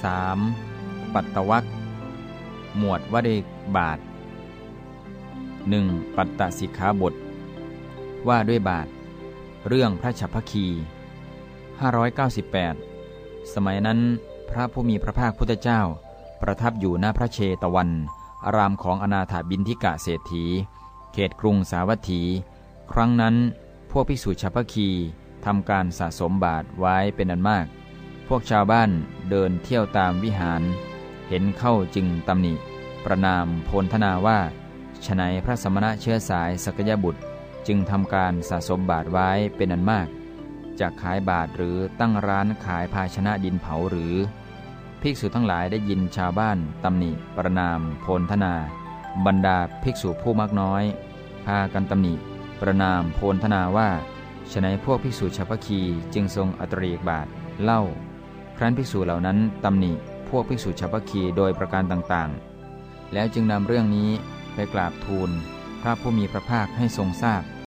3. ปัตตวักหมวดวเดบาท 1. ปัตตสิกขาบท ว่าด้วยบาท เรื่องพระฉัพพคี 598 สมัยนั้นพระผู้มีพระภาคพุทธเจ้า ประทับอยู่หน้าพระเชตวัน อารามของอนาถาบินทิกะเศรษฐี เขตกรุงสาวัตถี ครั้งนั้นพวกภิกษุฉัพพคีทำการสะสมบาทไว้เป็นอันมาก วกชาวบ้านเดินเที่ยวตามวิหาร เห็นเข้าจึงตำหนิ ประนามโพลธนาว่าฉนัยพระสมณะเชื้อสายสกยบุตรจึงทำการสะสมบาทไว้เป็นอันมากจากขายบาทหรือตั้งร้านขายภาชนะดินเผาหรือ ภิกษุทั้งหลายได้ยินชาวบ้านตำหนิประนามโพลธนา บรรดาภิกษุผู้มากน้อย พากันตำหนิ ประนามโพลธนาว่าฉนัยพวกภิกษุชาวพคีจึงทรงอัตรีกบาทเล่า รั้นภิกษุเหล่านั้นตำหนิพวกภิกษุชาวพคีโดยประการต่างๆ แล้วจึงนำเรื่องนี้ไปกราบทูลพระผู้มีพระภาคให้ทรงทราบ